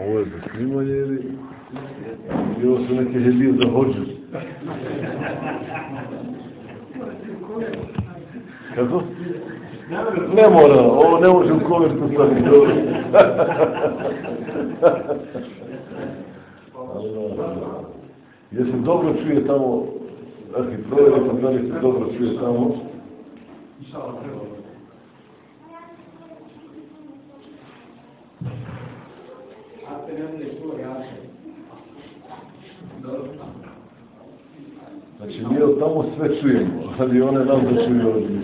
Ovo je za snimanje ili... I ovo su neke hedije za hođu. Kako? Ne mora, ovo ne može u kovertu staviti. Je se dobro čuje tamo, provjerio sam da li se dobro čuje tamo. Znači, mi od tamo sve čujemo, ali one nam da čuju ovdje.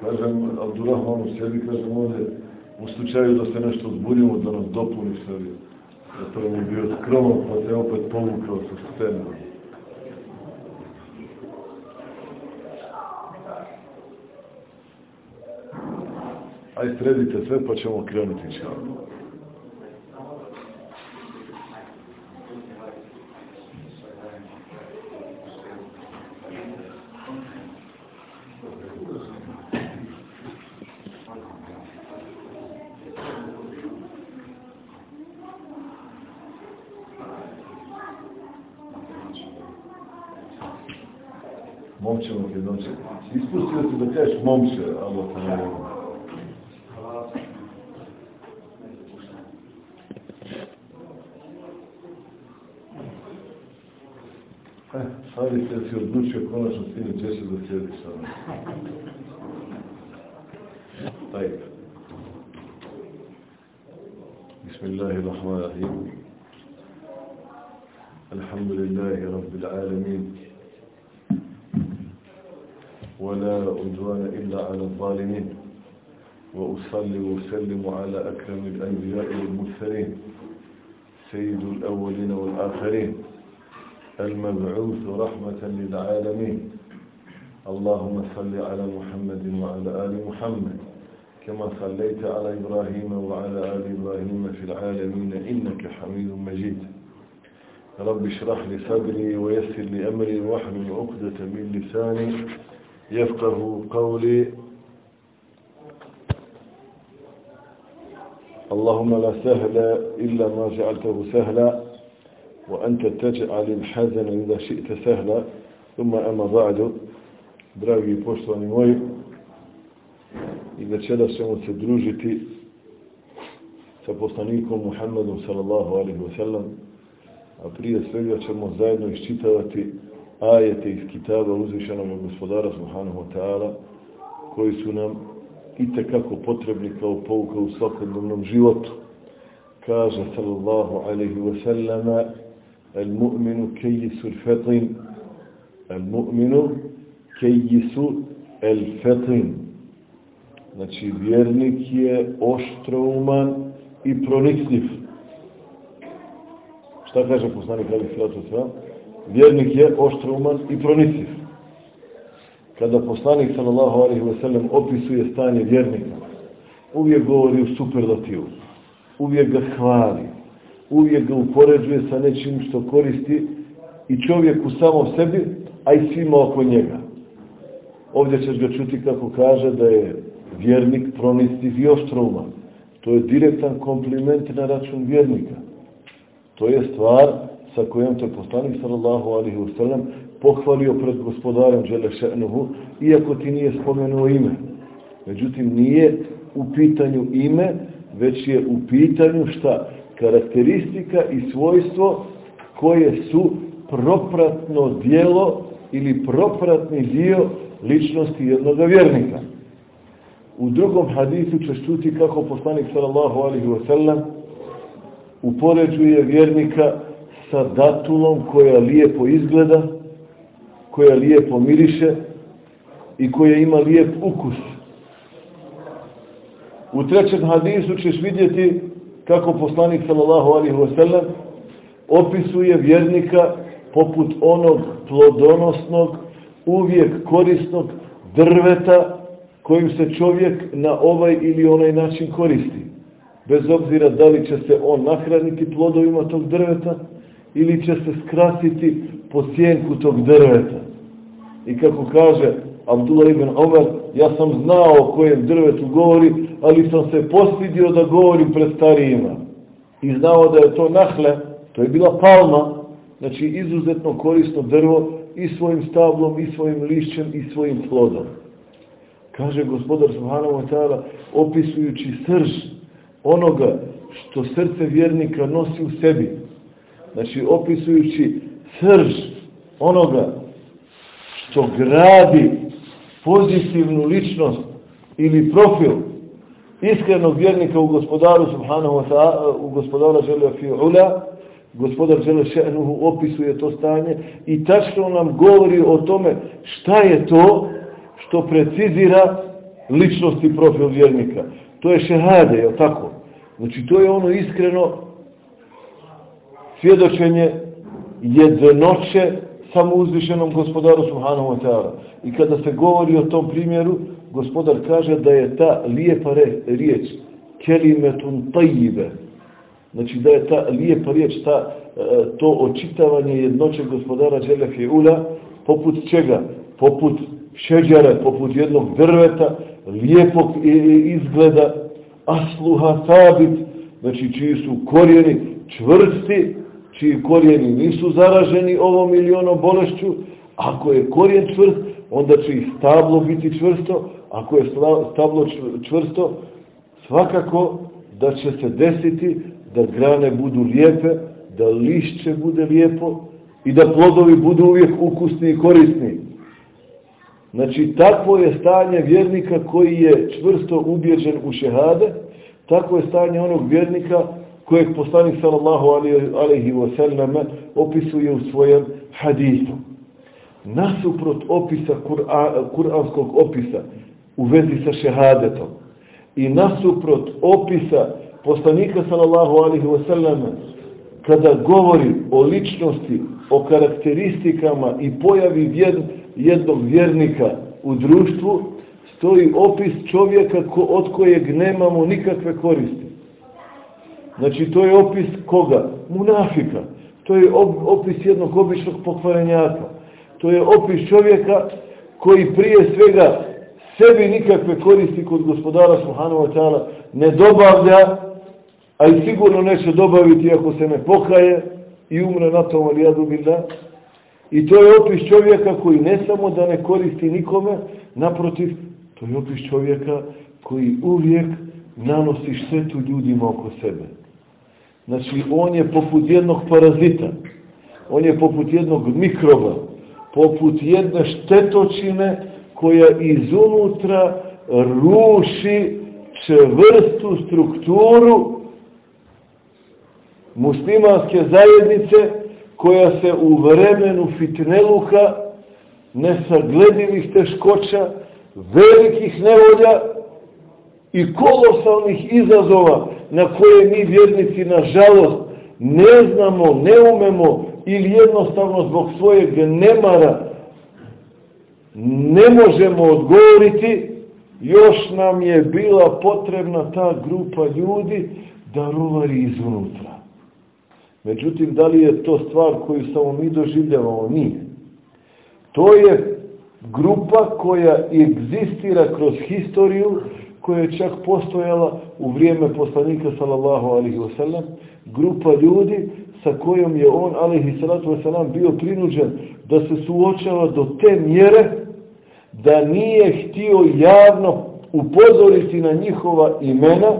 Kažem, Abdurrahmanu sebi, kažem ovdje, u slučaju da se nešto zbunimo, da nas dopuni sebi. Da to mi bio skroman, pa se opet povukao sa scene. Aj sredite sve pa ćemo krenuti čao. Momče mu jednoće. Ispustio si da kažeš momče, Allah te ne se si odlučio konačno sinu Češu da sjedi sa طيب بسم الله الرحمن الرحيم الحمد لله رب العالمين ولا عدوان إلا على الظالمين وأصلي وسلم على أكرم الأنبياء والمرسلين سيد الأولين والآخرين المبعوث رحمة للعالمين. اللهم صل على محمد وعلى آل محمد كما صليت على إبراهيم وعلى آل إبراهيم في العالمين إنك حميد مجيد. رب اشرح لي صدري ويسر لي أمري واحلل عقدة من لساني يفقه قولي. اللهم لا سهل إلا ما جعلته سهلا. وأنت تجعل الحزن إذا شئت سهلا ثم أما بعد dragi poštovani moji i večera ćemo se družiti sa poslanikom Muhammedom sallallahu alaihi wa sallam a prije svega ćemo zajedno iščitavati ajete iz kitaba uzvišenog gospodara subhanahu wa ta'ala koji su nam i tekako potrebni kao pouka u svakodnevnom životu. Kaže sallallahu alaihi wa sallama المؤمن كيس الفطن المؤمن كيس الفطن znači vjernik je oštrouman i pronicljiv šta kaže poslanik ali sratu sva vjernik je oštrouman i pronicljiv kada poslanik sallallahu alaihi wa sallam opisuje stanje vjernika uvijek govori u superlativu uvijek ga hvali uvijek ga upoređuje sa nečim što koristi i čovjek u samom sebi, a i svima oko njega. Ovdje ćeš ga čuti kako kaže da je vjernik pronistiv i oštrouman. To je direktan kompliment na račun vjernika. To je stvar sa kojom te poslanik sallallahu alihi wasallam pohvalio pred gospodarem Đelešenuhu, iako ti nije spomenuo ime. Međutim, nije u pitanju ime, već je u pitanju šta? Karakteristika i svojstvo koje su propratno dijelo ili propratni dio ličnosti jednog vjernika. U drugom hadisu ćeš čuti kako poslanik sallallahu alaihi wa sallam upoređuje vjernika sa datulom koja lijepo izgleda, koja lijepo miriše i koja ima lijep ukus. U trećem hadisu ćeš vidjeti kako poslanik sallallahu alaihi wa sallam opisuje vjernika poput onog plodonosnog, uvijek korisnog drveta kojim se čovjek na ovaj ili onaj način koristi. Bez obzira da li će se on nahraniti plodovima tog drveta ili će se skrasiti po sjenku tog drveta. I kako kaže Abdullah ibn Omer, ja sam znao o kojem drvetu govori, ali sam se postidio da govorim pred starijima. I znao da je to nahle, to je bila palma, znači izuzetno korisno drvo i svojim stablom, i svojim lišćem, i svojim plodom. Kaže gospodar Subhanahu wa opisujući srž onoga što srce vjernika nosi u sebi. Znači, opisujući srž onoga što gradi pozitivnu ličnost ili profil iskrenog vjernika u gospodaru subhanahu wa ta'ala, u gospodara žele fi'ula, gospodar žele še'nuhu opisuje to stanje i tačno nam govori o tome šta je to što precizira ličnost i profil vjernika. To je šehade, je tako? Znači, to je ono iskreno svjedočenje jednoće samouzvišenom gospodaru Subhanahu wa ta'ala. I kada se govori o tom primjeru, gospodar kaže da je ta lijepa riječ kelimetun tajive. Znači da je ta lijepa riječ, ta, e, to očitavanje jednoće gospodara Ula, poput čega? Poput šeđare, poput jednog drveta, lijepog izgleda, asluha sabit, znači čiji su korijeni čvrsti, čiji korijeni nisu zaraženi ovom ili bolešću, ako je korijen čvrst, onda će i stablo biti čvrsto, ako je stablo čvrsto, svakako da će se desiti da grane budu lijepe, da lišće bude lijepo i da plodovi budu uvijek ukusni i korisni. Znači, takvo je stanje vjernika koji je čvrsto ubjeđen u šehade, tako je stanje onog vjernika kojeg poslanik sallallahu alaihi wa sallam opisuje u svojem hadisu. Nasuprot opisa kuranskog opisa u vezi sa šehadetom i nasuprot opisa poslanika sallallahu alaihi wa sallam kada govori o ličnosti, o karakteristikama i pojavi jednog vjernika u društvu, stoji opis čovjeka ko, od kojeg nemamo nikakve koristi. Znači, to je opis koga? Munafika. To je opis jednog običnog pokvarenjaka. To je opis čovjeka koji prije svega sebi nikakve koristi kod gospodara Subhanahu wa ta'ala ne dobavlja, a i sigurno neće dobaviti ako se ne pokaje i umre na tom alijadu billah. I to je opis čovjeka koji ne samo da ne koristi nikome, naprotiv, to je opis čovjeka koji uvijek nanosi štetu ljudima oko sebe. Znači, on je poput jednog parazita, on je poput jednog mikroba, poput jedne štetočine koja izunutra ruši čvrstu strukturu muslimanske zajednice koja se u vremenu fitneluka nesagledivih teškoća velikih nevolja i kolosalnih izazova na koje mi vjernici nažalost ne znamo, ne umemo ili jednostavno zbog svojeg nemara ne možemo odgovoriti, još nam je bila potrebna ta grupa ljudi da rovari iznutra. Međutim, da li je to stvar koju samo mi doživljavamo? Nije. To je grupa koja egzistira kroz historiju, koja je čak postojala u vrijeme poslanika sallallahu alaihi wasallam, grupa ljudi sa kojom je on alaihi salatu wasallam bio prinuđen da se suočava do te mjere da nije htio javno upozoriti na njihova imena,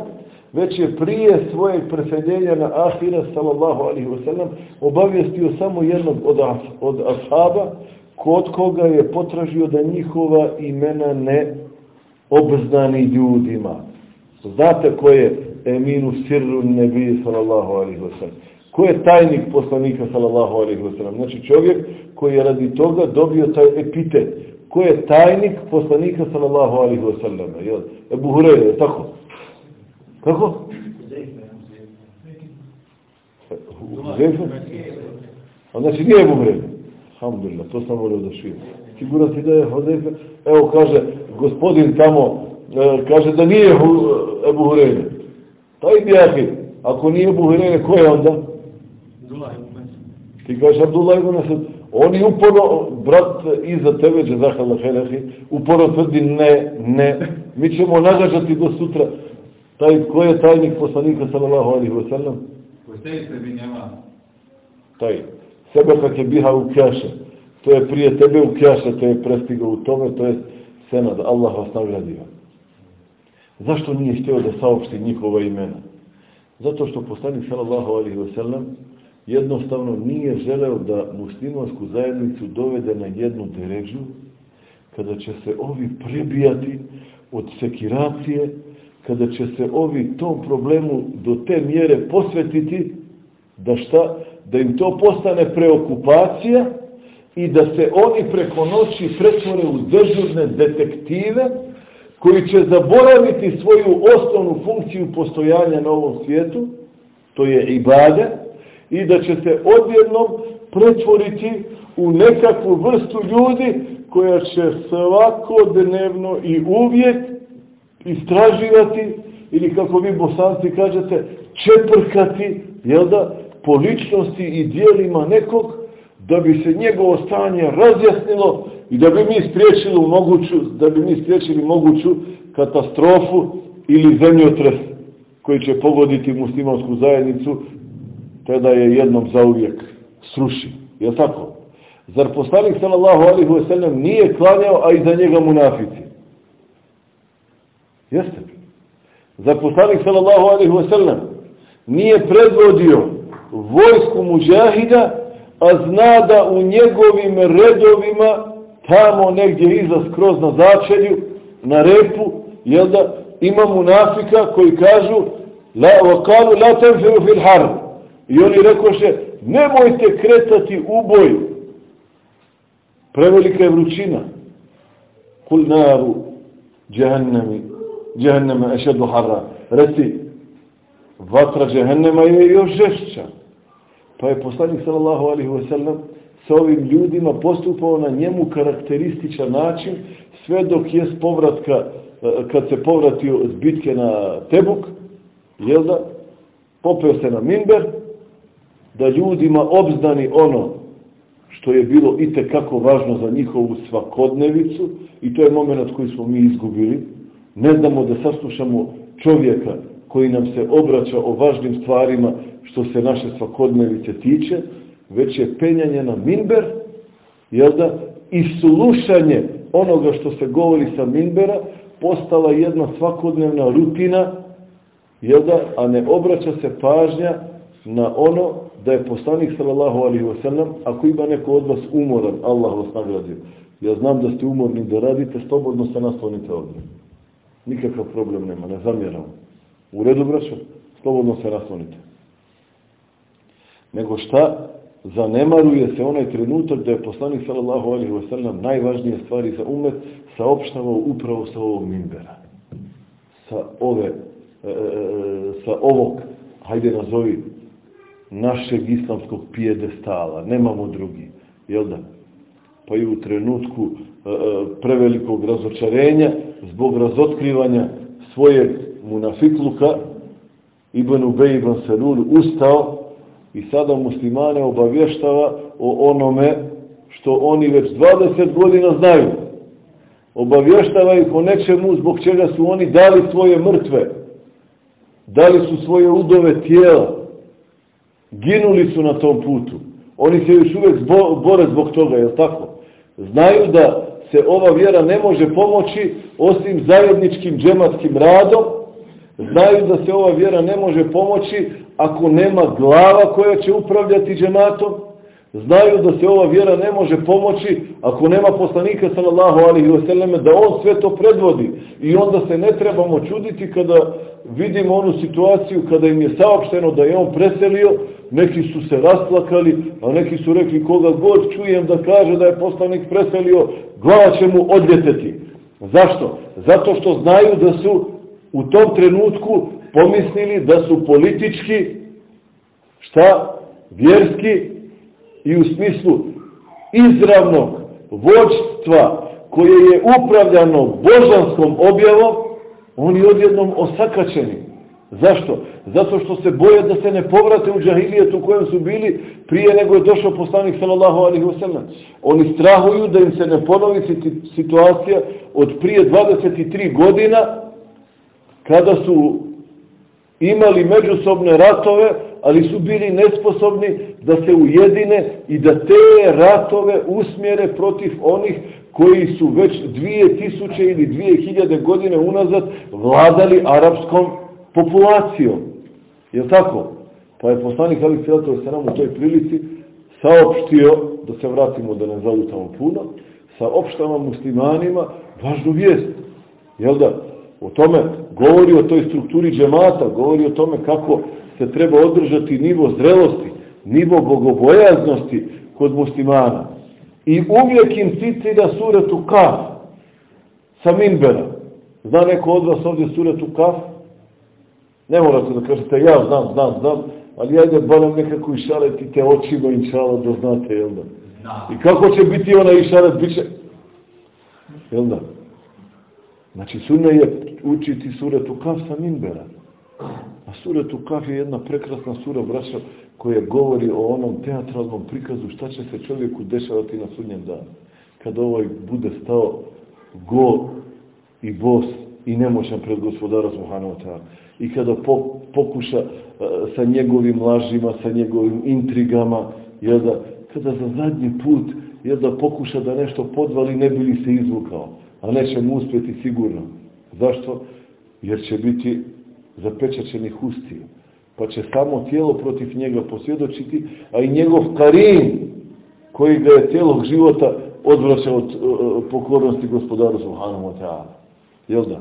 već je prije svojeg preseljenja na ahira sallallahu alaihi wasallam obavijestio samo jednog od, od ashaba kod koga je potražio da njihova imena ne obznani ljudima. Znate ko je Eminu Sirru Nebi sallallahu alaihi wa sallam? Ko je tajnik poslanika sallallahu alaihi wa sallam? Znači čovjek koji je radi toga dobio taj epitet. Ko je tajnik poslanika sallallahu alaihi wa sallam? Jel? Ebu Hureyre, tako? Kako? Huzeyfe? A znači nije Ebu Hureyre. Alhamdulillah, to sam volio da šijem. Siguran si da je Hodefe? Evo kaže, gospodin tamo, e, kaže da nije Ebu Hureyre. Taj bijahi, ako nije Ebu Hureyre, ko je onda? Ti kažeš Abdullah ibn Asad, Oni uporno, brat iza tebe, Džezahala Helehi, uporno tvrdi ne, ne, mi ćemo nagađati do sutra. Taj, ko je tajnik poslanika, sallallahu alihi wasallam? Ko ste bi njema? Taj. Sebe kak je biha u kjaše. To je prije tebe u kjaše, to je prestigao u tome, to je senad. Allah vas nagradio. Zašto nije htio da saopšti njihova imena? Zato što poslanik sallallahu alaihi wa sallam jednostavno nije želeo da muslimansku zajednicu dovede na jednu deređu kada će se ovi prebijati od sekiracije, kada će se ovi tom problemu do te mjere posvetiti da šta? Da im to postane preokupacija i da se oni preko noći pretvore u dežurne detektive koji će zaboraviti svoju osnovnu funkciju postojanja na ovom svijetu, to je ibade, i da će se odjednom pretvoriti u nekakvu vrstu ljudi koja će svakodnevno i uvijek istraživati ili kako vi bosanci kažete čeprkati jel da, po ličnosti i dijelima nekog da bi se njegovo stanje razjasnilo i da bi mi spriječili moguću, da bi mi spriječili moguću katastrofu ili zemljotres koji će pogoditi muslimansku zajednicu tada je jednom zauvijek sruši. Je tako? Zar poslanik sallallahu alaihi wa sallam nije klanjao, a iza njega munafici? Jeste. Zar poslanik sallallahu alaihi wa sallam nije predvodio vojsku muđahida, a zna da u njegovim redovima tamo negdje iza skroz na začelju, na repu, jel da ima munafika koji kažu la, la tenfiru fil harb. I oni rekoše, nemojte kretati u boj. Prevelika je vrućina. Kul naru džahannami, džahannama ešedu harra. Reci, vatra džahannama je još žešća. Pa je poslanik sallallahu alaihi wa sallam sa ovim ljudima postupao na njemu karakterističan način sve dok je povratka, e, kad se povratio z bitke na Tebuk, jel da, popeo se na Minber, da ljudima obzdani ono što je bilo i kako važno za njihovu svakodnevicu i to je moment koji smo mi izgubili. Ne znamo da saslušamo čovjeka koji nam se obraća o važnim stvarima što se naše svakodnevice tiče, već je penjanje na minber, jel da, i slušanje onoga što se govori sa minbera postala jedna svakodnevna rutina, jel da, a ne obraća se pažnja na ono da je poslanik sallallahu alaihi wasallam, ako ima neko od vas umoran, Allah vas nagradio. Ja znam da ste umorni da radite, slobodno se naslonite ovdje. Nikakav problem nema, ne zamjeram. U redu, braćo, slobodno se naslonite. Nego šta? zanemaruje se onaj trenutak da je poslanik sallallahu alaihi wa sallam najvažnije stvari za umet saopštavao upravo sa ovog mimbera. Sa ove, e, e, e, sa ovog, hajde nazovi, našeg islamskog pijedestala. Nemamo drugi. Jel da? Pa i u trenutku e, e prevelikog razočarenja, zbog razotkrivanja svojeg munafikluka, Ibn Ubej ibn Salul ustao i sada muslimane obavještava o onome što oni već 20 godina znaju. Obavještava ih o nečemu zbog čega su oni dali svoje mrtve, dali su svoje udove tijela, ginuli su na tom putu. Oni se još uvijek bore zbog toga, je tako? Znaju da se ova vjera ne može pomoći osim zajedničkim džematskim radom, znaju da se ova vjera ne može pomoći ako nema glava koja će upravljati džematom, znaju da se ova vjera ne može pomoći ako nema poslanika sallallahu alaihi wa sallam, da on sve to predvodi. I onda se ne trebamo čuditi kada vidimo onu situaciju kada im je saopšteno da je on preselio, neki su se rasplakali, a neki su rekli koga god čujem da kaže da je poslanik preselio, glava će mu odljeteti. Zašto? Zato što znaju da su u tom trenutku pomislili da su politički, šta, vjerski i u smislu izravnog vođstva koje je upravljano božanskom objavom, oni odjednom osakačeni. Zašto? Zato što se boje da se ne povrate u džahilijet u kojem su bili prije nego je došao poslanik sallallahu alaihi wasallam. Oni strahuju da im se ne ponovi situacija od prije 23 godina kada su imali međusobne ratove, ali su bili nesposobni da se ujedine i da te ratove usmjere protiv onih koji su već 2000 ili 2000 godine unazad vladali arapskom populacijom. Je tako? Pa je poslanik Ali Sjelatov se nam u toj prilici saopštio, da se vratimo da ne zalutamo puno, saopštava muslimanima važnu vijest. Jel da? O tome govori o toj strukturi džemata, govori o tome kako se treba održati nivo zrelosti, nivo bogobojaznosti kod muslimana. I uvijek im citira suretu Kaf sa Minbera. Zna neko od vas ovdje suretu Kaf? Ne morate da kažete, ja znam, znam, znam, ali ajde barem nekako išaretite očima inšala da znate, jel da? I kako će biti ona išaret? Biće... Jel da? Znači, sunne je učiti suretu Kaf sa Minbera. A suretu Kaf je jedna prekrasna sura, braća, koja govori o onom teatralnom prikazu šta će se čovjeku dešavati na sudnjem danu. Kad ovaj bude stao go i bos i nemoćan pred gospodara Subhanahu wa I kada po, pokuša uh, sa njegovim lažima, sa njegovim intrigama, jel da, kada za zadnji put jel da pokuša da nešto podvali, ne bi li se izvukao. A neće mu uspjeti sigurno. Zašto? Jer će biti zapečačenih ustiju pa će samo tijelo protiv njega posvjedočiti, a i njegov karin, koji ga je cijelog života odvraća od uh, pokornosti gospodaru ta'ala. Jel da?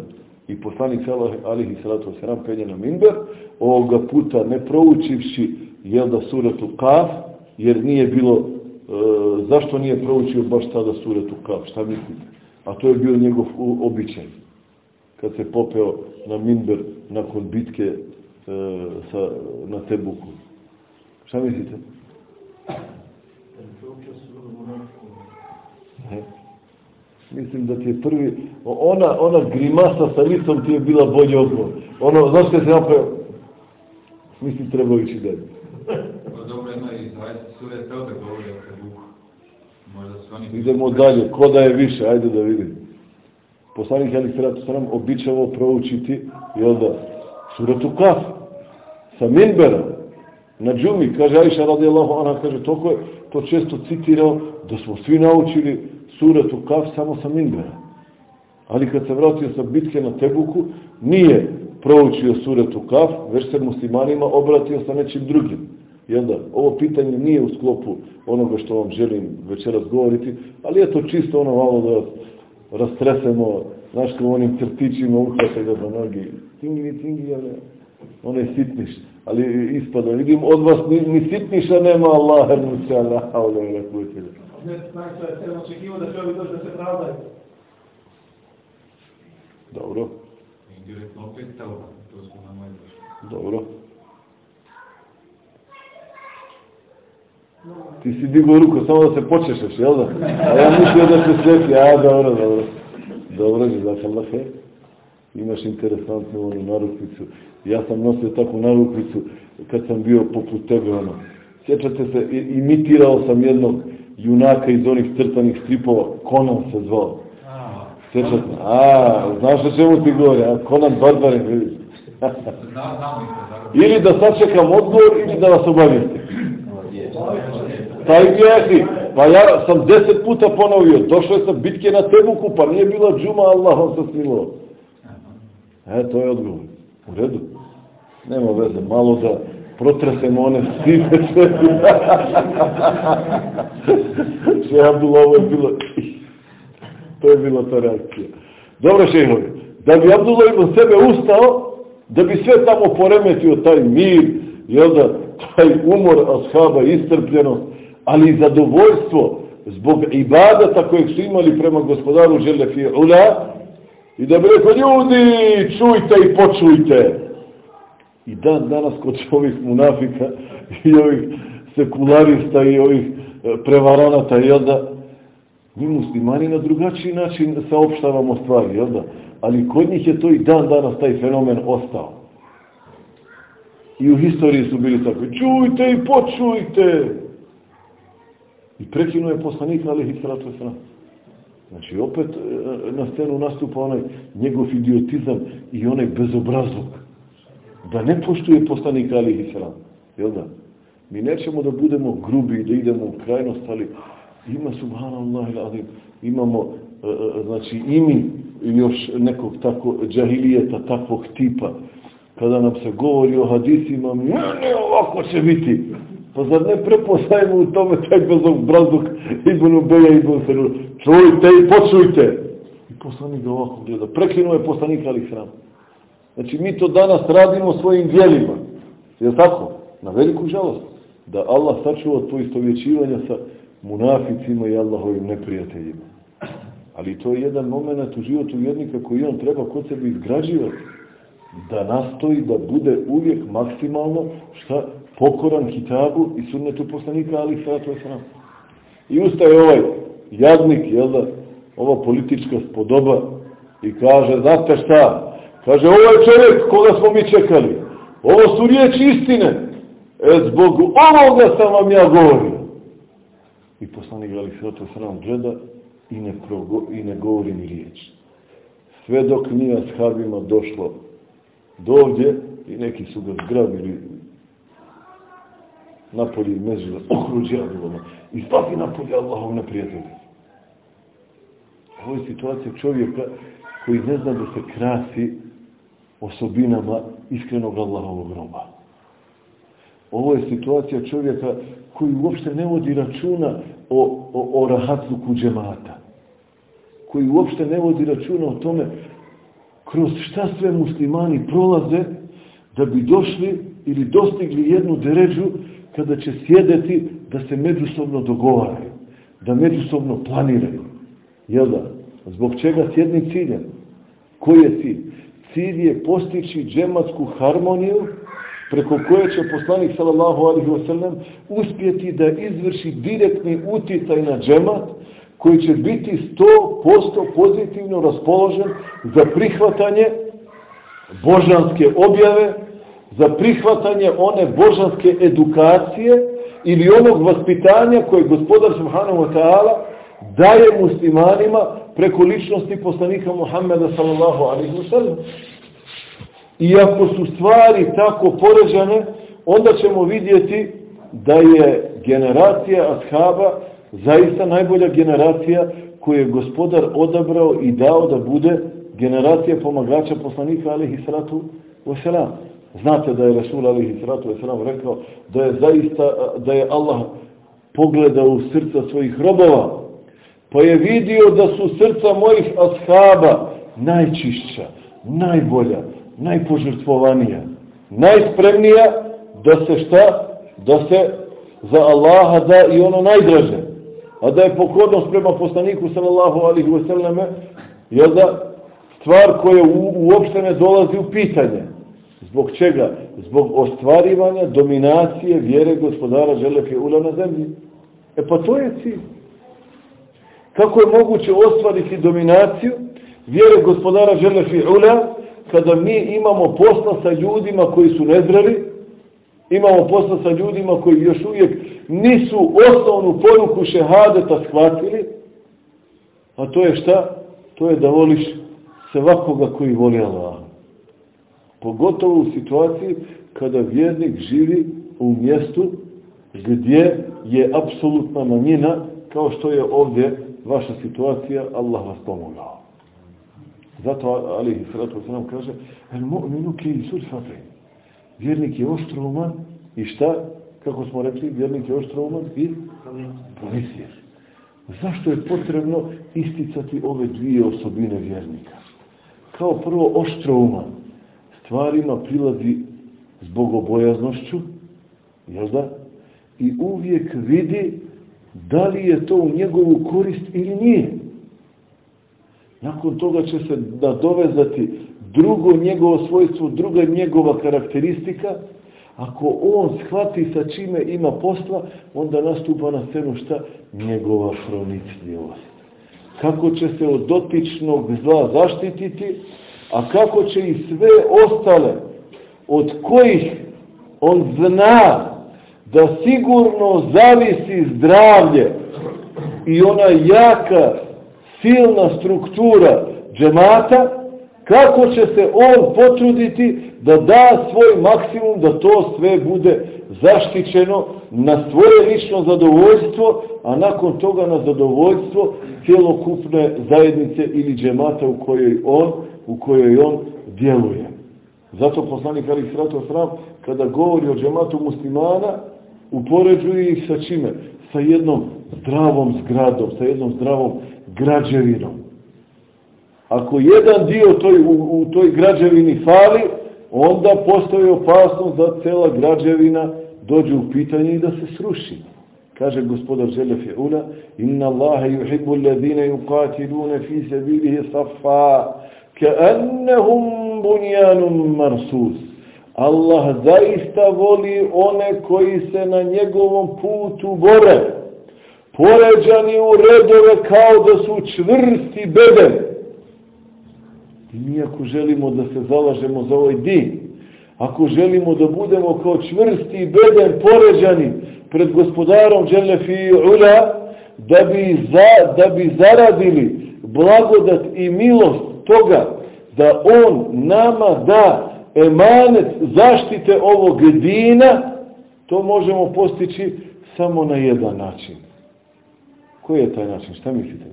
I poslanik alihi salatu wasalam penje na minber, ovoga puta ne proučivši jel da suratu kaf, jer nije bilo, uh, zašto nije proučio baš tada suratu kaf, šta mislite? A to je bio njegov običaj. Kad se popeo na minber nakon bitke e, sa, na Tebuku. Šta mislite? He? Mislim da ti je prvi, ona, ona grimasa sa licom ti je bila bolji odgovor. Ono, znaš kada se napravio? Mislim, treba ići dalje. Pa dobro, ima i sure Teube govori o. Možda su oni... Idemo dalje, ko da je više, ajde da vidim. Poslanik Ali Sratu Sram običavo proučiti, jel da, suratu Kaf, sa minbera, na džumi, kaže Aisha radijallahu anha, kaže, toko je to često citirao, da smo svi naučili suratu Kaf samo sa minbera. Ali kad se vratio sa bitke na Tebuku, nije proučio suratu Kaf, već se muslimanima obratio sa nečim drugim. Jel da? Ovo pitanje nije u sklopu onoga što vam želim večeras govoriti, ali je to čisto ono malo da rastresemo, znaš, kao onim crtićima uhvate ga za nogi tingi, tingi, ali on je sitniš. Ali ispada, vidim, od vas ni, ni sitniša nema Allah, mu se Allah, haule, ila kutelja. Znači, se očekivo da će ovi doći da se pravdaju. Dobro. Indirektno opet tauba, to smo na moj Dobro. Ti si digao ruku samo da se počešeš, jel da? A ja mislio da se sveti, a dobro, dobro. Dobro, da sam da se imaš interesantnu onu narukvicu. Ja sam nosio takvu narukvicu kad sam bio poput tebe, ono. Sjećate se, imitirao sam jednog junaka iz onih crtanih stripova, Conan se zvao. Sjećate? A, znaš o čemu ti govori, a? Conan Barbarin, vidiš. ili da sačekam odgovor, ili da vas obavijestim. Taj grijesi. Pa ja sam deset puta ponovio, došao sam bitke na Tebuku, pa nije bila džuma, Allah vam se smilo. E, to je odgovor. U redu. Nema veze, malo da protresemo one stine sve. Še Abdullah, ovo je bilo... To je bila ta reakcija. Dobro, šehovi, da bi Abdullah ibn sebe ustao, da bi sve tamo poremetio taj mir, jel da, taj umor ashaba, istrpljenost, ali i zadovoljstvo zbog ibadata kojeg su imali prema gospodaru Želefi Ula, I da bi rekao, ljudi, čujte i počujte. I dan danas kod ovih munafika i ovih sekularista i ovih e, prevaranata, jel da, mi muslimani na drugačiji način saopštavamo stvari, jel da? Ali kod njih je to i dan danas taj fenomen ostao. I u historiji su bili takvi, čujte i počujte. I prekinuo je poslanik, ali salatu wasalam. Znači, opet e, na scenu nastupa onaj njegov idiotizam i onaj bezobrazluk. Da ne poštuje poslanika, ali salam. Jel da? Mi nećemo da budemo grubi i da idemo u krajnost, ali ima, subhanallah, imamo, e, e, znači, imi još nekog tako džahilijeta, takvog tipa, kada nam se govori o hadisima, ne, ne, ovako će biti. Pa zar ne prepoznajemo u tome taj bezobrazluk Ibn Ubeja i Ibn Selur? Čujte i počujte! I poslanik ga ovako gleda. Prekinuo je poslanik Ali Hram. Znači mi to danas radimo svojim dijelima. Je tako? Na veliku žalost. Da Allah sačuva to istovjećivanja sa munaficima i Allahovim neprijateljima. Ali to je jedan moment u životu vjernika koji on treba kod sebe izgrađivati. Da nastoji da bude uvijek maksimalno šta pokoran kitabu i sunnetu poslanika ali sallatu wasalam. I ustaje ovaj jadnik, jel da, ova politička spodoba i kaže, znate šta, kaže, ovo je čovjek koga smo mi čekali. Ovo su riječi istine. E, zbog ovoga sam vam ja govorio. I poslanik ali sallatu wasalam gleda i ne, progo, i ne govori ni riječ. Sve dok nije ashabima došlo do ovdje i neki su ga zgrabili napolje mezila, okruđi Abdulama i stavi napolje Allahov neprijatelja. Ovo je situacija čovjeka koji ne zna da se krasi osobinama iskrenog Allahovog roba. Ovo je situacija čovjeka koji uopšte ne vodi računa o, o, o rahatluku džemata. Koji uopšte ne vodi računa o tome kroz šta sve muslimani prolaze da bi došli ili dostigli jednu deređu kada će sjedeti da se međusobno dogovaraju, da međusobno planiraju. Jel da? Zbog čega sjedni ciljem? Koji je cilj? Cilj je postići džematsku harmoniju preko koje će poslanik sallallahu alaihi wa sallam uspjeti da izvrši direktni uticaj na džemat koji će biti 100% pozitivno raspoložen za prihvatanje božanske objave za prihvatanje one božanske edukacije ili onog vaspitanja koje gospodar subhanahu wa ta'ala daje muslimanima preko ličnosti poslanika Muhammeda sallallahu alaihi wa sallam. I ako su stvari tako poređane, onda ćemo vidjeti da je generacija ashaba zaista najbolja generacija koju je gospodar odabrao i dao da bude generacija pomagača poslanika alaihi salatu wa sallam. Znate da je Resul alihi sratu wasalam rekao da je zaista, da je Allah pogledao u srca svojih robova, pa je vidio da su srca mojih ashaba najčišća, najbolja, najpožrtvovanija, najspremnija da se šta? Da se za Allaha da i ono najdraže. A da je pokornost prema poslaniku sallallahu alihi wasallam je da stvar koja u, uopšte ne dolazi u pitanje. Zbog čega? Zbog ostvarivanja dominacije vjere gospodara Želefe Ula na zemlji. E pa to je cilj. Kako je moguće ostvariti dominaciju vjere gospodara Želefe Ula kada mi imamo posla sa ljudima koji su nezreli, imamo posla sa ljudima koji još uvijek nisu osnovnu poruku šehadeta shvatili, a to je šta? To je da voliš svakoga koji voli Allah. Pogotovo u situaciji kada vjernik živi u mjestu gdje je apsolutna manjina, kao što je ovdje vaša situacija, Allah vas pomogao. Zato Ali Sratu nam kaže El mu'minu Vjernik je oštrouman i šta? Kako smo rekli, vjernik je oštrouman i polisir. Zašto je potrebno isticati ove dvije osobine vjernika? Kao prvo oštrouman stvarima prilazi zbog obojaznošću, jel da? I uvijek vidi da li je to u njegovu korist ili nije. Nakon toga će se nadovezati drugo njegovo svojstvo, druga njegova karakteristika. Ako on shvati sa čime ima posla, onda nastupa na scenu šta? Njegova pronicljivost. Kako će se od dotičnog zla zaštititi, a kako će i sve ostale od kojih on zna da sigurno zavisi zdravlje i ona jaka, silna struktura džemata, kako će se on potruditi da da svoj maksimum da to sve bude zaštićeno na svoje lično zadovoljstvo, a nakon toga na zadovoljstvo cjelokupne zajednice ili džemata u kojoj on, u kojoj on djeluje. Zato poslanik Ali Sratu Sram, kada govori o džematu muslimana, upoređuje ih sa čime? Sa jednom zdravom zgradom, sa jednom zdravom građevinom. Ako jedan dio toj, u, u toj građevini fali, onda postoji opasnost da cela građevina dođe u pitanje i da se sruši. Kaže gospodar Žele Fi'ula, Inna Allahe yuhibbu alladhina yuqatiluna fi sabilihi safa, ka'annahum bunyanun marsus. Allah zaista voli one koji se na njegovom putu bore, poređani u redove kao da su čvrsti beden. I mi ako želimo da se zalažemo za ovaj din, ako želimo da budemo kao čvrsti beden poređani pred gospodarom Đelefi Ula, da bi, za, da bi zaradili blagodat i milost toga da on nama da emanet zaštite ovog dina, to možemo postići samo na jedan način. Koji je taj način? Šta mislite?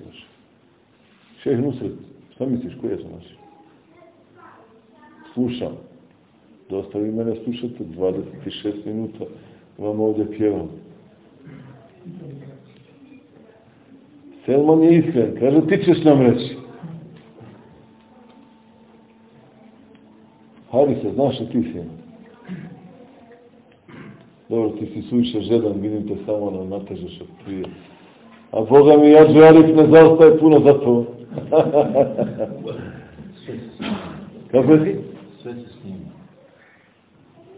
Šeh Nusret, šta misliš? Koji je to način? slušam. Dosta vi mene slušate, 26 minuta vam ovdje pjevam. Selman je iskren, kaže ti ćeš nam reći. Хари се, знам што ти си. Добро, ти си суише жедан, видим те само на натежаш што прije. А Бога ми, ја желих не заостае пуно за тоа. Како е ти? Све се снима.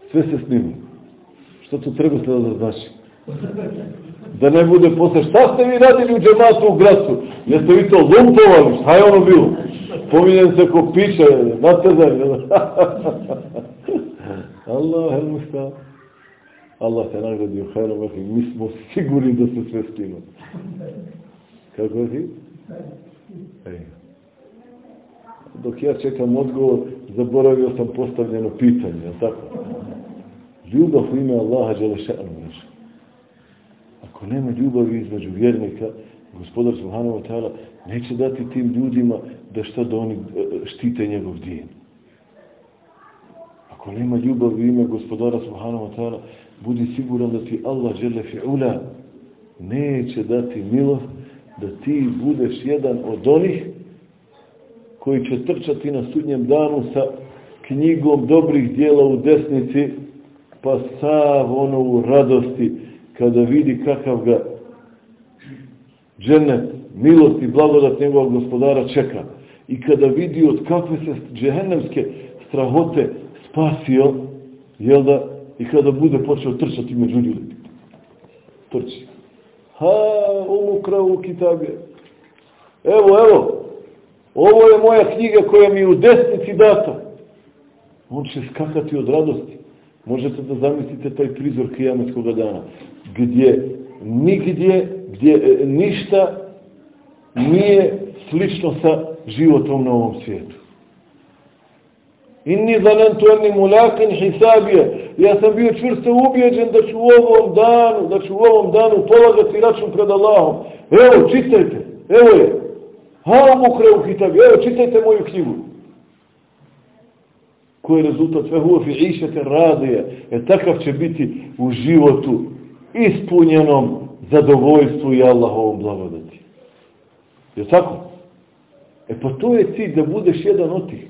Све се снима. Што тоа треба да значи? Da ne bude posle, šta ste vi radili u džematu u Gracu? Jeste vi to lumpovali? Šta je ono bilo? Pominjem se ko piše, natezanje. Allah, musta. Allah te nagradio hajrom, mi smo sigurni da se sve snima. Kako si? Ej. Dok ja čekam odgovor, zaboravio sam postavljeno pitanje, tako? Ljubav u ime Allaha Đelešanu. Ako nema ljubavi između vjernika, gospodar Subhanahu wa ta'ala neće dati tim ljudima da šta da oni e, štite njegov din. Ako nema ljubavi u ime gospodara Subhanahu wa ta'ala, budi siguran da ti Allah Đele fi'ula neće dati milost da ti budeš jedan od onih koji će trčati na sudnjem danu sa knjigom dobrih dijela u desnici, pa sav ono u radosti, kada vidi kakav ga džennet, milost i blagodat njegovog gospodara čeka. I kada vidi od kakve se džehennemske strahote spasio, jel da, i kada bude počeo trčati među ljudi. Trči. Ha, ovu kravu kitabije. Evo, evo, Ovo je moja knjiga koja mi u desnici data. On će skakati od radosti. Možete da zamislite taj prizor kijametskog dana, gdje nigdje, gdje e, ništa nije slično sa životom na ovom svijetu. Inni zanentu enni mulakin hisabije. Ja sam bio čvrsto ubijeđen da ću u ovom danu, da ću u ovom danu polagati račun pred Allahom. Evo, čitajte, evo je. Ha, mukre u kitabi, evo, čitajte moju knjigu. Koji je rezultat? Sve huo fi išete radije. E takav će biti u životu ispunjenom zadovoljstvu i Allahovom blagodati. Je tako? E pa to je cilj da budeš jedan od tih.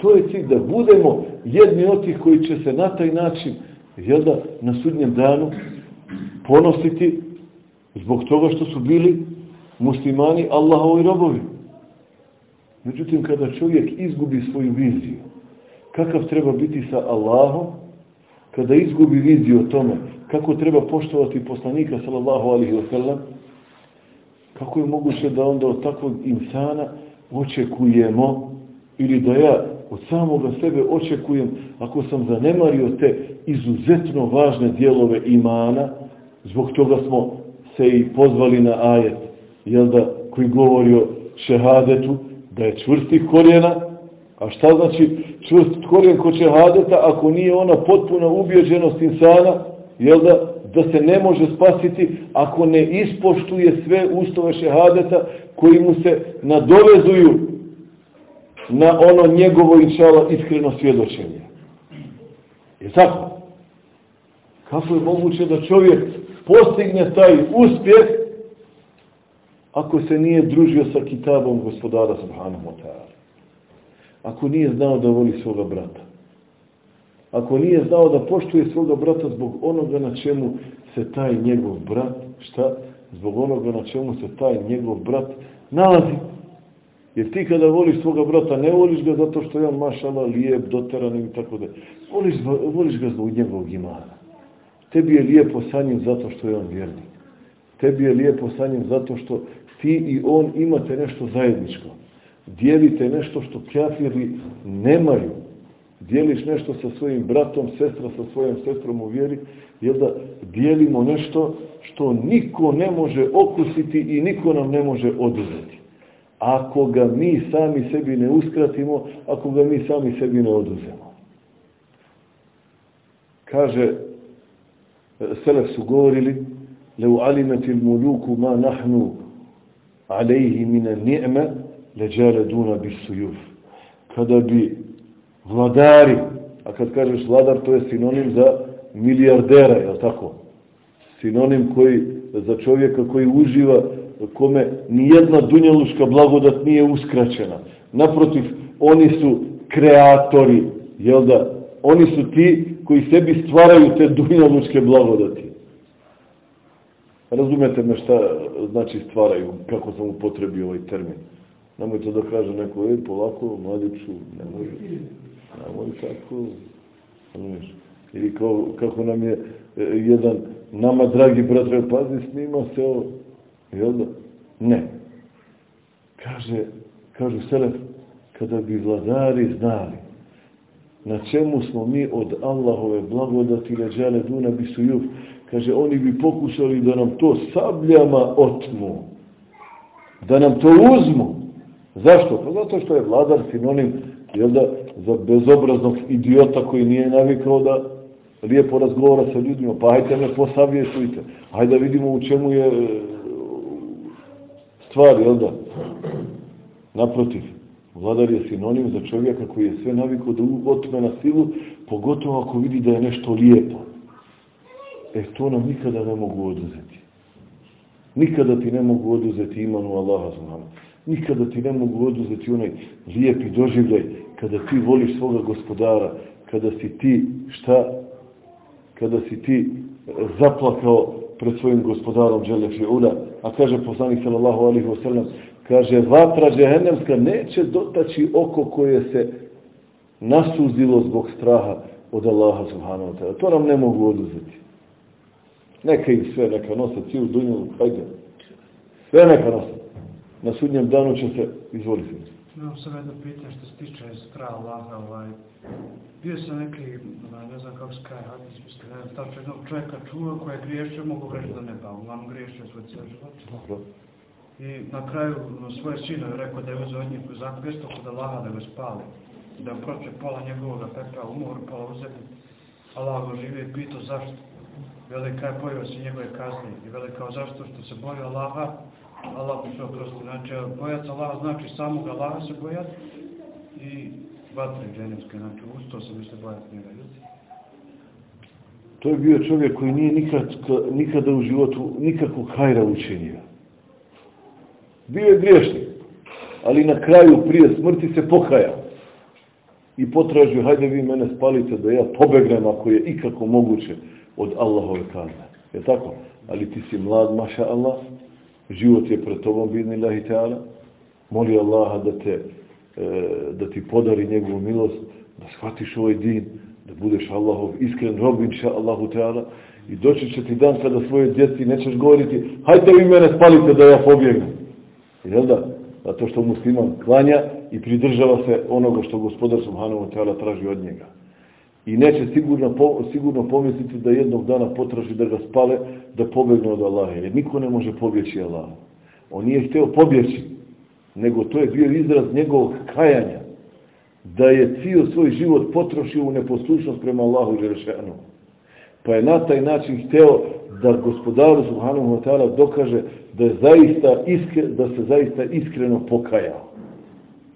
To je cilj da budemo jedni od tih koji će se na taj način, jel da, na sudnjem danu ponositi zbog toga što su bili muslimani Allahovi robovi. Međutim, kada čovjek izgubi svoju viziju, kakav treba biti sa Allahom, kada izgubi viziju o tome, kako treba poštovati poslanika, sallallahu alihi wasallam, kako je moguće da onda od takvog insana očekujemo, ili da ja od samoga sebe očekujem, ako sam zanemario te izuzetno važne dijelove imana, zbog toga smo se i pozvali na ajet, jel da, koji govori o šehadetu, da je čvrstih korijena, a šta znači čvrst korijen kod šehadeta, ako nije ona potpuna ubjeđenost insana, jel da, da se ne može spasiti ako ne ispoštuje sve ustove šehadeta koji mu se nadovezuju na ono njegovo inšala iskreno svjedočenje. Je tako? Kako je moguće da čovjek postigne taj uspjeh ako se nije družio sa kitabom gospodara subhanahu wa ta'ala? Ako nije znao da voli svoga brata? Ako nije znao da poštuje svoga brata zbog onoga na čemu se taj njegov brat, šta? Zbog onoga na čemu se taj njegov brat nalazi. Jer ti kada voliš svoga brata, ne voliš ga zato što je on mašala, lijep, doteran i tako da. Voliš, voliš ga zbog njegovog imana. Tebi je lijepo sa njim zato što je on vjernik. Tebi je lijepo sa njim zato što ti i on imate nešto zajedničko. Dijelite nešto što kafiri nemaju. Dijeliš nešto sa svojim bratom, sestra sa svojom sestrom u vjeri, jer da dijelimo nešto što niko ne može okusiti i niko nam ne može oduzeti. Ako ga mi sami sebi ne uskratimo, ako ga mi sami sebi ne oduzemo. Kaže, Selef su govorili, leu alimetil muluku ma nahnu alejhi mine ni'me, leđale duna bis sujuf. Kada bi vladari, a kad kažeš vladar, to je sinonim za milijardera, je tako? Sinonim koji, za čovjeka koji uživa, kome nijedna dunjaluška blagodat nije uskraćena. Naprotiv, oni su kreatori, jel da? Oni su ti koji sebi stvaraju te dunjalučke blagodati. Razumete me šta znači stvaraju, kako sam upotrebio ovaj termin. Nemojte da kaže neko, ej, polako, mladiću, ne može. Nemoj tako, razumiješ. Ili kao, kako nam je e, jedan, nama dragi brat, pazi, snima se ovo, jel da? Ne. Kaže, kažu Selef, kada bi vladari znali na čemu smo mi od Allahove blagodati leđale duna bi su juf, kaže, oni bi pokušali da nam to sabljama otmu, da nam to uzmu. Zašto? Pa zato što je vladar sinonim da, za bezobraznog idiota koji nije navikao da lijepo razgovara sa ljudima. Pa hajte me posavjetujte. Hajde da vidimo u čemu je e, stvar, jel da? Naprotiv, vladar je sinonim za čovjeka koji je sve navikao da otme na silu, pogotovo ako vidi da je nešto lijepo. E, to nam nikada ne mogu oduzeti. Nikada ti ne mogu oduzeti imanu Allaha subhanahu. Nikada ti ne mogu oduzeti onaj lijepi doživljaj kada ti voliš svoga gospodara, kada si ti šta? Kada si ti zaplakao pred svojim gospodarom Đele Fi'ula, a kaže poslanik sallallahu alaihi wa sallam, kaže vatra džehennemska neće dotaći oko koje se nasuzilo zbog straha od Allaha subhanahu wa ta'ala. To nam ne mogu oduzeti. Neka ih sve, neka nose cijelu dunju, hajde. Sve neka nose. Na sudnjem danu će se izvoliti. Imam sam jedno pitanje što se tiče straha Allaha. Ovaj. Bio sam neki, ne znam kako se kaj, hadis, mislim, ne znam, tačno jednog čovjeka čuo koja je griješio, mogu reći da ne ba, uglavnom griješio svoj cijel život. Dobro. I na kraju svoje sino je rekao da je uzeo od njih u zakvjesto kod Allaha da ga spali. Da proče pola njegovog pepela umor, pola uzeti. Allah go živi i pitao zašto. Velika je bojio se njegove kazne. I velika je zašto što se boji Allaha, Allah mu se oprosti. Znači, bojac Allaha znači samog Allaha se bojati i vatre dženevske, znači usto se misle bojati njega. To je bio čovjek koji nije nikad, nikada u životu nikakvog hajra učinio. Bio je griješnik, ali na kraju prije smrti se pokajao i potražio, hajde vi mene spalite da ja pobegnem ako je ikako moguće od Allahove kazne. Je tako? Ali ti si mlad, maša Allah, život je pred tobom, bidni Allahi Teala, moli Allaha da te e, da ti podari njegovu milost, da shvatiš ovaj din, da budeš Allahov iskren rob, inša Allahu Teala, i doći će ti dan kada svoje djeci nećeš govoriti, hajte vi mene spalite da ja pobjegnem. Jel da? zato što musliman klanja i pridržava se onoga što gospodar Subhanahu ta'ala traži od njega. I neće sigurno, sigurno pomisliti da jednog dana potraži da ga spale, da pobegne od Allaha. Jer niko ne može pobjeći Allah. On nije htio pobjeći, nego to je bio izraz njegovog kajanja. Da je cijel svoj život potrošio u neposlušnost prema Allahu Želešanu. Pa je na taj način hteo da gospodaru Subhanahu wa ta'ala dokaže da je zaista iskre, da se zaista iskreno pokajao.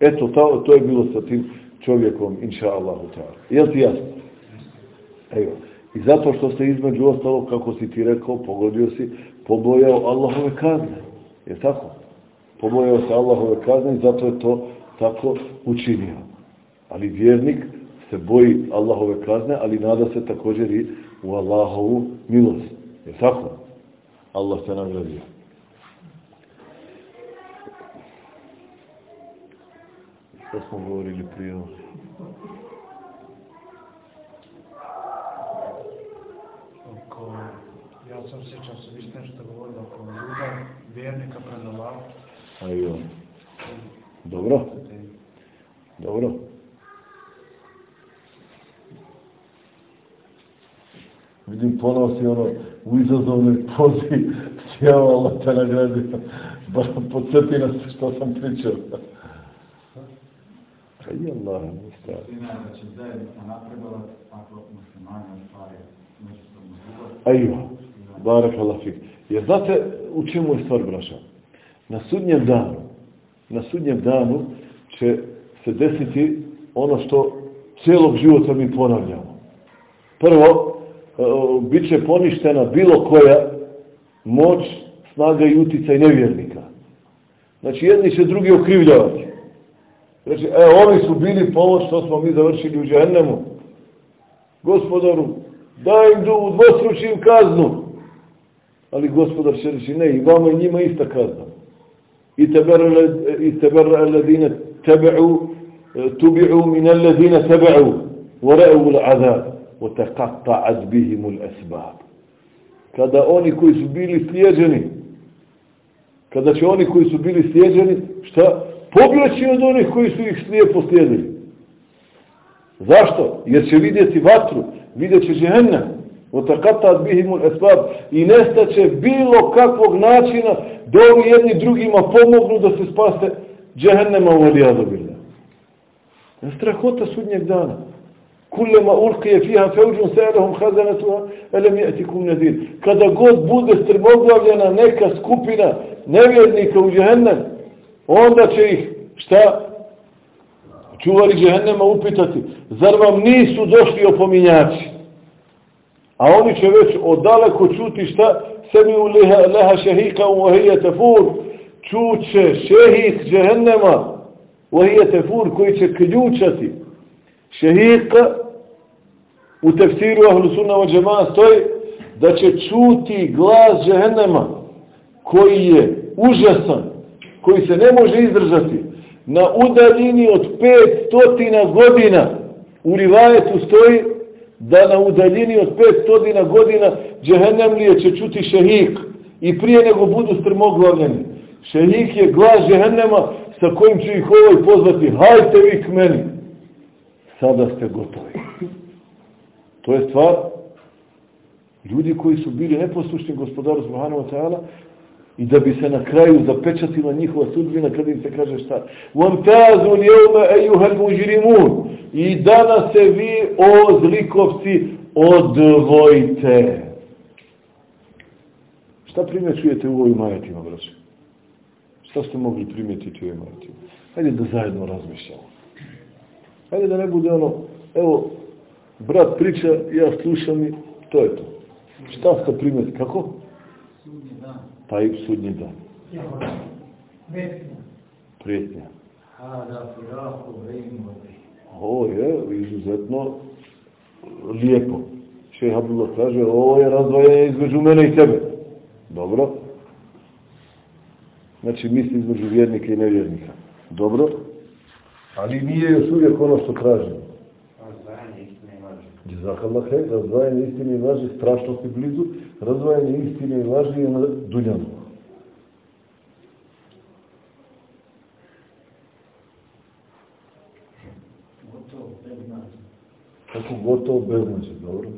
Eto, to, to je bilo sa tim čovjekom, inša Allahu ta'ala. Jel ti jasno? Evo. I zato što se između ostalo, kako si ti rekao, pogodio si, pobojao Allahove kazne. Je tako? Pobojao se Allahove kazne i zato je to tako učinio. Ali vjernik se boji Allahove kazne, ali nada se također i u Allahovu milost. Je tako? Allah se nagradio. Što smo govorili prije? Oko, ja sam sjećam se, vi ste nešto govorili oko ljubav vjernika pred Allahom. Ajo. Dobro. Dobro. Vidim ponosi ono u izazovnoj pozi. Sjava Allah te nagradi. Bar podsjeti nas što sam pričao. Pa i Allah, ništa. Istina je da zajednica napredovati ako muslimani ostvari međusobnu ljubav. Ajmo, barak Allah fik. Jer znate u čemu je stvar, braša? Na sudnjem danu, na sudnjem danu će se desiti ono što cijelog života mi ponavljamo. Prvo, e, bit će poništena bilo koja moć, snaga i uticaj nevjernika. Znači, jedni će drugi okrivljavati. Znači, e, ovi su bili pomoć što smo mi završili u džennemu. Gospodaru, daj im dvostručim kaznu ali gospodar će reći ne, i vama i njima ista kazna. I teber alladine tebe'u, tubi'u min alladine tebe'u, vara'u l'azab, wa taqatta'at bihimu l'asbab. Kada oni koji su bili slijeđeni, kada će oni koji su bili slijeđeni, šta? Pobjeći od onih koji su ih slijepo slijedili. Zašto? Jer će vidjeti vatru, vidjet će žehennem otakatat bihimul esbab i nestaće bilo kakvog načina da ovi jedni drugima pomognu da se spase džehennema u alijadobila. Strahota sudnjeg dana. Kullema ulkije fiha feuđun sa'alahum hazanatuha elem jetikum nedir. Kada god bude strmoglavljena neka skupina nevjernika u džehennem, onda će ih šta? Čuvari džehennema upitati, zar vam nisu došli opominjači? A oni će već odaleko čuti šta? Semi u leha, leha šehika u vahije tefur. Čuće šehik džehennema vahije tefur koji će ključati. Šehika u tefsiru ahlu sunna wa džema stoji da će čuti glas džehennema koji je užasan, koji se ne može izdržati na udaljini od 500 godina u rivajetu stoji da na udaljini od 500 godina džehennemlije će čuti šehik i prije nego budu strmoglavljeni. Šehik je glas džehennema sa kojim će ih ovaj pozvati. Hajte vi k meni. Sada ste gotovi. To je stvar ljudi koji su bili neposlušni gospodaru Subhanahu wa ta'ala i da bi se na kraju zapečatila njihova sudbina kada im se kaže šta وَمْتَازُ الْيَوْمَ أَيُّهَا الْمُجْرِمُونَ i danas se vi o zlikovci odvojite šta primjećujete u ovim majetima braće šta ste mogli primjetiti u ovim majetima hajde da zajedno razmišljamo hajde da ne bude ono evo brat priča ja slušam i to je to šta ste primjetili kako? Pa i sudnji dan. Prijetnja. Ovo je izuzetno lijepo. Šeha Abdullah kaže, ovo je razdvajanje između mene i tebe. Dobro. Znači, misli između vjernika i nevjernika. Dobro. Ali nije još uvijek ono što tražimo. Razdvajanje istine i laži. Razdvajanje istine i laži, strašno si blizu, развали истины, ложи на Так Как у Гото Бернази, добро?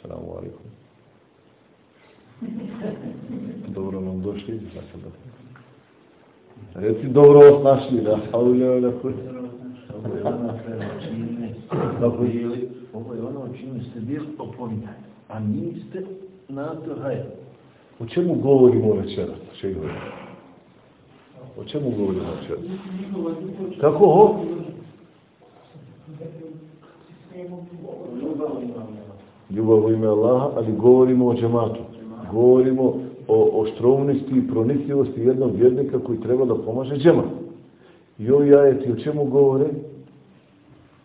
Саламу алейкум. Добро нам дошли, значит, да. А эти добро вас нашли, да? Ауля, ауля, хуй. Добро вас нашли. Ovo je ono čime ste bili opominjani, a niste na to hajde. O čemu govorimo večeras, šehovi? O čemu govorimo večeras? Kako ho? Ljubav u ime Allaha, ali govorimo o džematu. Govorimo o oštrovnosti i pronisljivosti jednog vjernika koji treba da pomaže džemat. I ovi ajeti o čemu govore?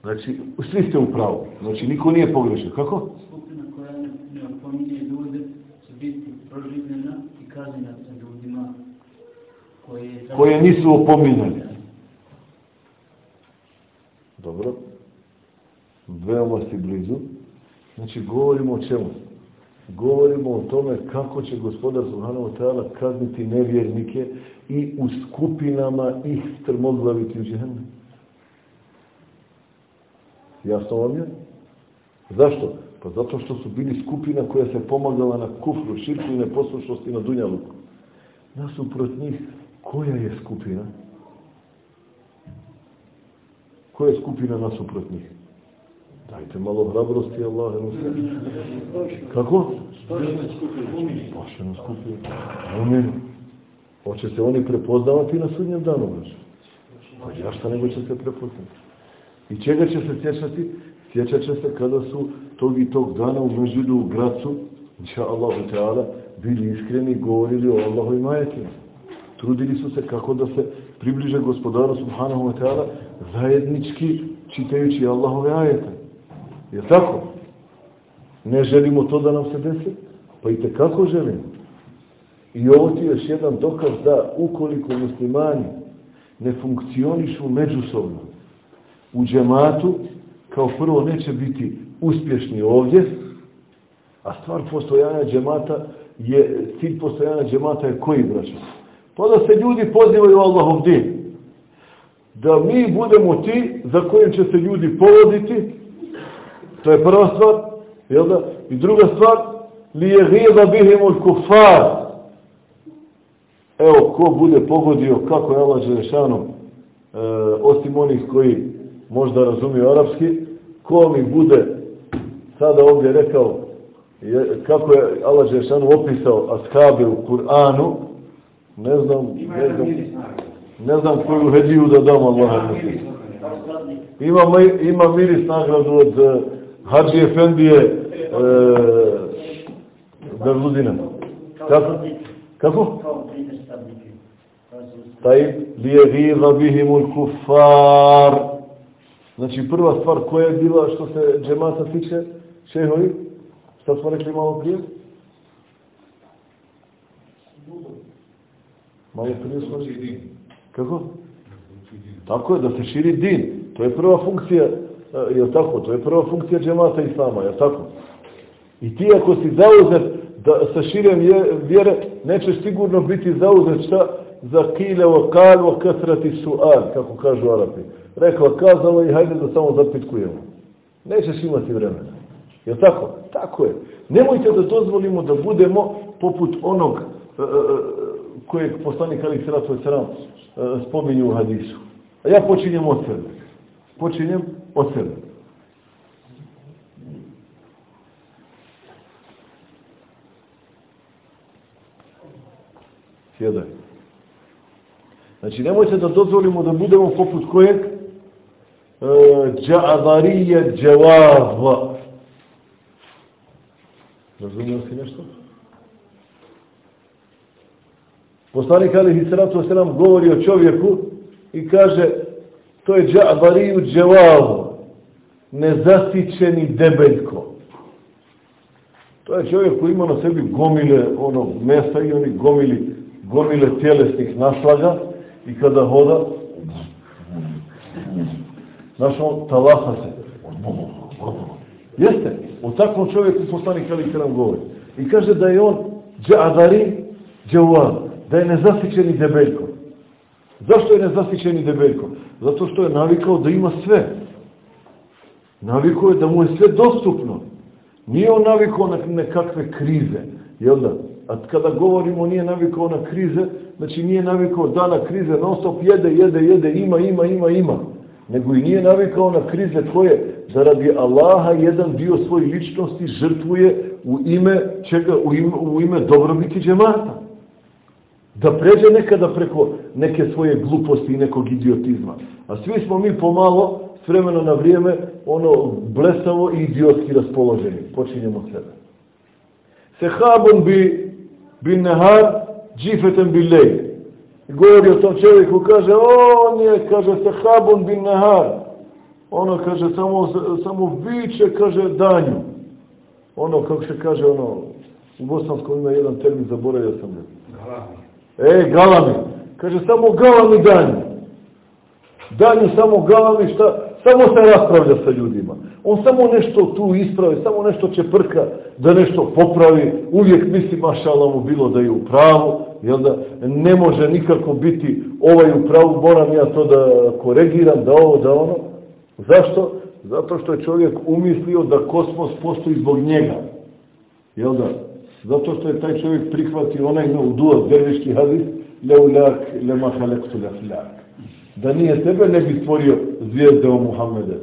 Znači, svi ste u pravu. Znači, niko nije pogrešan. Kako? Skupina koja ne, opominje ljude će biti proživljena i kažnjena sa ljudima koje... Koje nisu opominjane. Dobro. Veoma si blizu. Znači, govorimo o čemu? Govorimo o tome kako će gospodar Subhanahu Teala kazniti nevjernike i u skupinama ih strmoglaviti u džehennem. Јасно вам е? Зашто? Па затоа што су били скупина која се помагала на куфру, ширку и непослушност и на дуњалук. Насупрот нив, која е скупина? Која е скупина насупрот нив? Дайте мало храбрости, Аллах е мусен. Како? Спашено скупина. Скупина. Амин. Оче се они препознават и на судњем дану, брат. Па јашта него ќе се препознават. I čega će se sjećati? Sjećat će se kada su tog i tog dana u Međudu u Gracu, inša Allahu Teala, bili iskreni i govorili o Allahovim ajetima. Trudili su se kako da se približe gospodaru Subhanahu wa Teala zajednički čitajući Allahove ajete. Je tako? Ne želimo to da nam se desi? Pa i kako želimo. I ovo ti je još jedan dokaz da ukoliko muslimani ne funkcionišu međusobno, u džematu, kao prvo neće biti uspješni ovdje, a stvar postojanja džemata je, cilj postojanja džemata je koji braća? Pa da se ljudi pozivaju Allahov din. Da mi budemo ti za kojim će se ljudi povoditi, to je prva stvar, jel da? I druga stvar, li je ghiba bihimul kufar. Evo, ko bude pogodio kako je Allah Želešanu, e, osim onih koji možda razumiju arapski, ko mi bude sada ovdje rekao je, kako je Allah Žešanu opisao ashabe u Kur'anu, ne znam, ne znam, ne znam koju hediju da dam Allah. Ima, ima miris nagradu od uh, Hadži Efendije uh, Berludina. Kako? Kako? Taj li je ghiza bihimul kufar. Znači prva stvar koja je bila što se džemata tiče, šehovi, šta smo rekli malo prije? Malo prije smo rekli. Kako? Tako je, da se širi din. To je prva funkcija, e, je tako? To je prva funkcija džemata islama, je tako? I ti ako si zauzet da, sa širem vjere, nećeš sigurno biti zauzet šta? Za kile o kal o kasrati su'al, kako kažu Arapi rekao, kazalo i hajde da samo zapitkujemo. Nećeš imati vremena. Je tako? Tako je. Nemojte da dozvolimo da budemo poput onog uh, kojeg poslanik Ali Sratu uh, spominju u hadisu. A ja počinjem od sebe. Počinjem od sebe. Sjedaj. Znači, nemojte da dozvolimo da budemo poput kojeg džavarije džavav. Razumio si nešto? Poslanik Ali Salatu Selam govori o čovjeku i kaže to je džavariju džavav, nezasićeni debeljko. To je čovjek koji ima na sebi gomile onog mesa i oni gomili, gomile tjelesnih naslaga i kada hoda Znaš, on talaha se. Jeste, o takvom čovjeku poslanik Ali nam govori. I kaže da je on džadari džawan, da je nezasićeni debeljko. Zašto je nezasićeni debeljko? Zato što je navikao da ima sve. Navikao je da mu je sve dostupno. Nije on navikao na nekakve krize. Jel da? A kada govorimo nije navikao na krize, znači nije navikao da na krize non stop jede, jede, jede, ima, ima, ima, ima. Nego i nije navikao na krize koje da radi Allaha jedan dio svoje ličnosti žrtvuje u ime čega? U ime, u ime dobrobiti džemata. Da pređe nekada preko neke svoje gluposti i nekog idiotizma. A svi smo mi pomalo, s vremena na vrijeme, ono blesavo i idiotski raspoloženi. Počinjemo sebe. Sehabun bi bin nehar, džifeten bi lej. Govori o tom čovjeku, kaže, on je, kaže, sehabun bin nehar. Ono, kaže, samo, samo viče, kaže, danju. Ono, kako se kaže, ono, u bosanskom ima jedan termin, zaboravio sam ga. E, galami. Kaže, samo galami danju. Danju samo galami, šta? Samo se raspravlja sa ljudima. On samo nešto tu ispravi, samo nešto će prka da nešto popravi. Uvijek misli, mašala mu bilo da je u pravu, jel da ne može nikako biti ovaj u pravu, moram ja to da koregiram, da ovo, da ono. Zašto? Zato što je čovjek umislio da kosmos postoji zbog njega. Jel da? Zato što je taj čovjek prihvatio onaj no duat, derviški hadis, leulak, lema halektu leflak. Da nije tebe, ne bi stvorio zvijezde o Muhammede.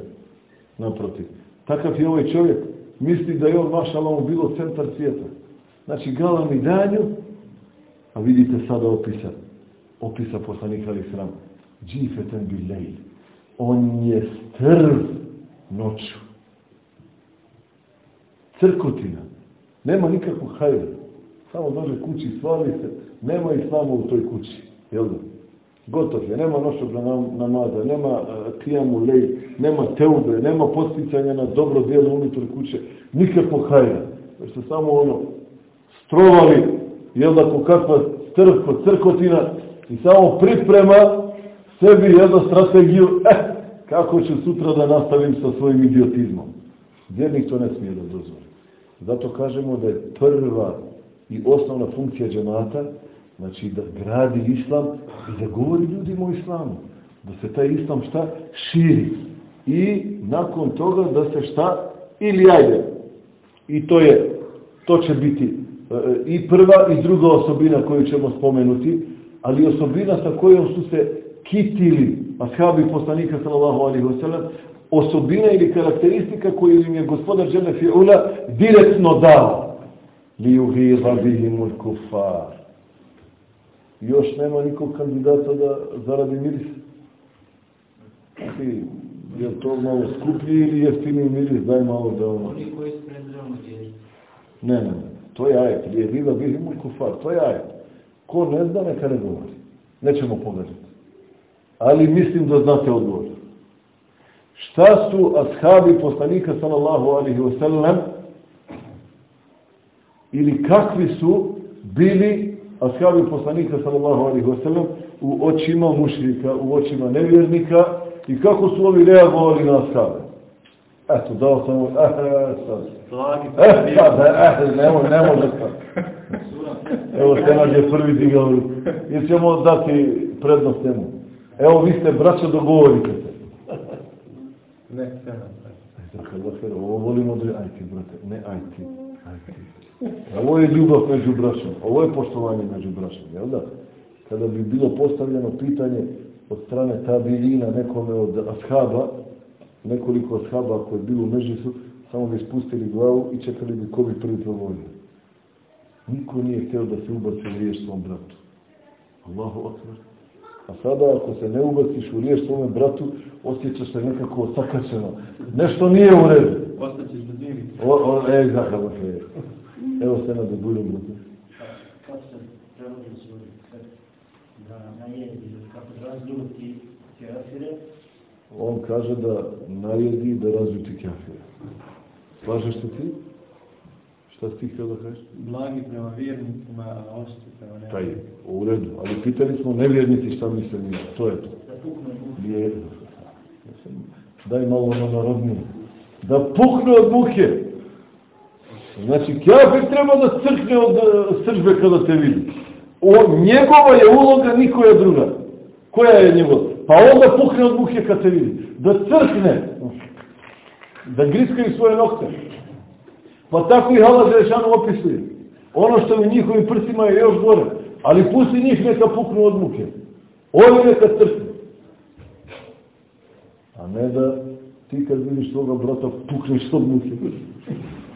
Naprotiv. Takav je ovaj čovjek. Misli da je on, maša mu bilo centar svijeta. Znači, galam i danju, a vidite sada opisa, opisa poslanika ali sram. Džifeten bi. On je strv noću. Crkotina. Nema nikakvog hajda. Samo dođe kući, svali se. Nema islama u toj kući. Jel da? Gotov je. Nema nošog namaza, nema uh, kijamu lej, nema teube, nema posticanja na dobro djelo unutar kuće. Nikakvog hajda. Jer se samo ono strovali, jel da ko kakva strko, crkotina i samo priprema sebi jednu strategiju, eh, kako ću sutra da nastavim sa svojim idiotizmom. Vjernik to ne smije da dozvoli. Zato kažemo da je prva i osnovna funkcija džemata, znači da gradi islam i da govori ljudima o islamu. Da se taj islam šta? Širi. I nakon toga da se šta? Ili ajde. I to je, to će biti i prva i druga osobina koju ćemo spomenuti, ali osobina sa kojom su se kitili ashabi poslanika sallallahu alaihi wasallam, osobina ili karakteristika koju im je gospodar Žele Fi'ula direktno dao. Li uhiza bihimul kufar. Još nema nikog kandidata da zaradi miris. Ti, je to malo skuplji ili jeftini miris, daj malo da ono... Oni koji djeli. Ne, ne, ne. To je ajet. Je viva bihimul kufar. To je ajet. Ko ne zna, neka ne govori. Nećemo pogledati. Ali mislim da znate odgovor. Šta su ashabi poslanika sallallahu alaihi wa sallam ili kakvi su bili ashabi poslanika sallallahu alaihi wa sallam u očima mušrika, u očima nevjernika i kako su ovi reagovali na ashabe. Eto, dao sam ovo, eh, eh, sad. Eh, sad, eh, ne, može, ne može sad. Evo, Senad je prvi digao ruku. Jer ćemo dati prednost njemu. Evo, vi ste, braćo, dogovorite se. Ne, Senad. Ovo volimo da je ajti, brate. Ne ajti. ajti. Ovo je ljubav među braćom. Ovo je poštovanje među braćom, jel da? Kada bi bilo postavljeno pitanje od strane tabiljina nekome od ashaba, nekoliko ashaba koji je bilo u Mežisu, samo bi spustili glavu i čekali bi ko bi prvi provolio. Niko nije htio da se ubaci u riješ svom bratu. Allahu akbar. A sada ako se ne ubaciš u riješ svome bratu, osjećaš se nekako sakačeno. Nešto nije u redu. Ostaćeš bez njih. E, zahvala se. Evo se na da budem brate. Kako se prevodi su da najedi, kako da razljuti kafire, On kaže da najedi da razljuti kafire. Slažeš se ti? Šta si ti htio da kažeš? blagi prema vjernicima, a ošti prema ne. Taj, u redu. Ali pitali smo nevjernici šta misle njima. To je to. Da muke. Nije. Daj malo ono narodnije. Da pukne od muke. Znači, kafir treba da crkne od e, sržbe kada te vidi. O, njegova je uloga, nikoja druga. Koja je njegov? Pa onda pukne od muke kad te vidi. Da crkne. Da griskaju svoje nokte. Pa tako i Allah Želešanu opisuje. Ono što u njihovim prsima je još gore. Ali pusti njih neka puknu od muke. Ovi neka crkne. A ne da ti kad vidiš svoga brata pukneš od muke.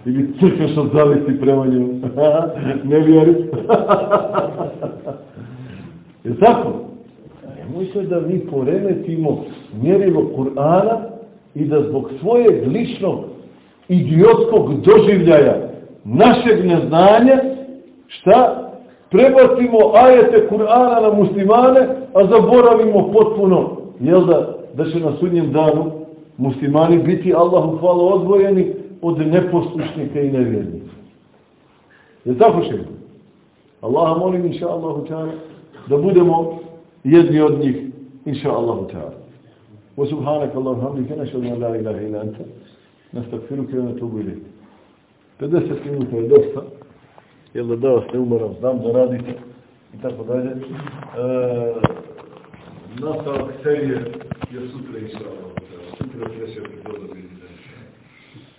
Ili crkneš od zavisti prema njemu. ne vjeri. je tako? Nemojte da mi poremetimo mjerilo Kur'ana i da zbog svojeg ličnog idiotskog doživljaja našeg neznanja šta? Prebacimo ajete Kur'ana na muslimane, a zaboravimo potpuno, jel da, da će na sudnjem danu muslimani biti Allahu hvala odvojeni od neposlušnika i nevjernika. Je tako še? Allaha molim, inša Allahu da budemo jedni od njih, inša Allahu ta'ala. Wa subhanaka Allahu hamdika, našadu an la ilaha ila anta, nastakfiruke i natubu ilik. 50 minuta je dosta, jel da da vas ne umoram, znam da radite i tako dalje. E, nastavak serije je sutra, inša Allah. Sutra treća epizoda vidite.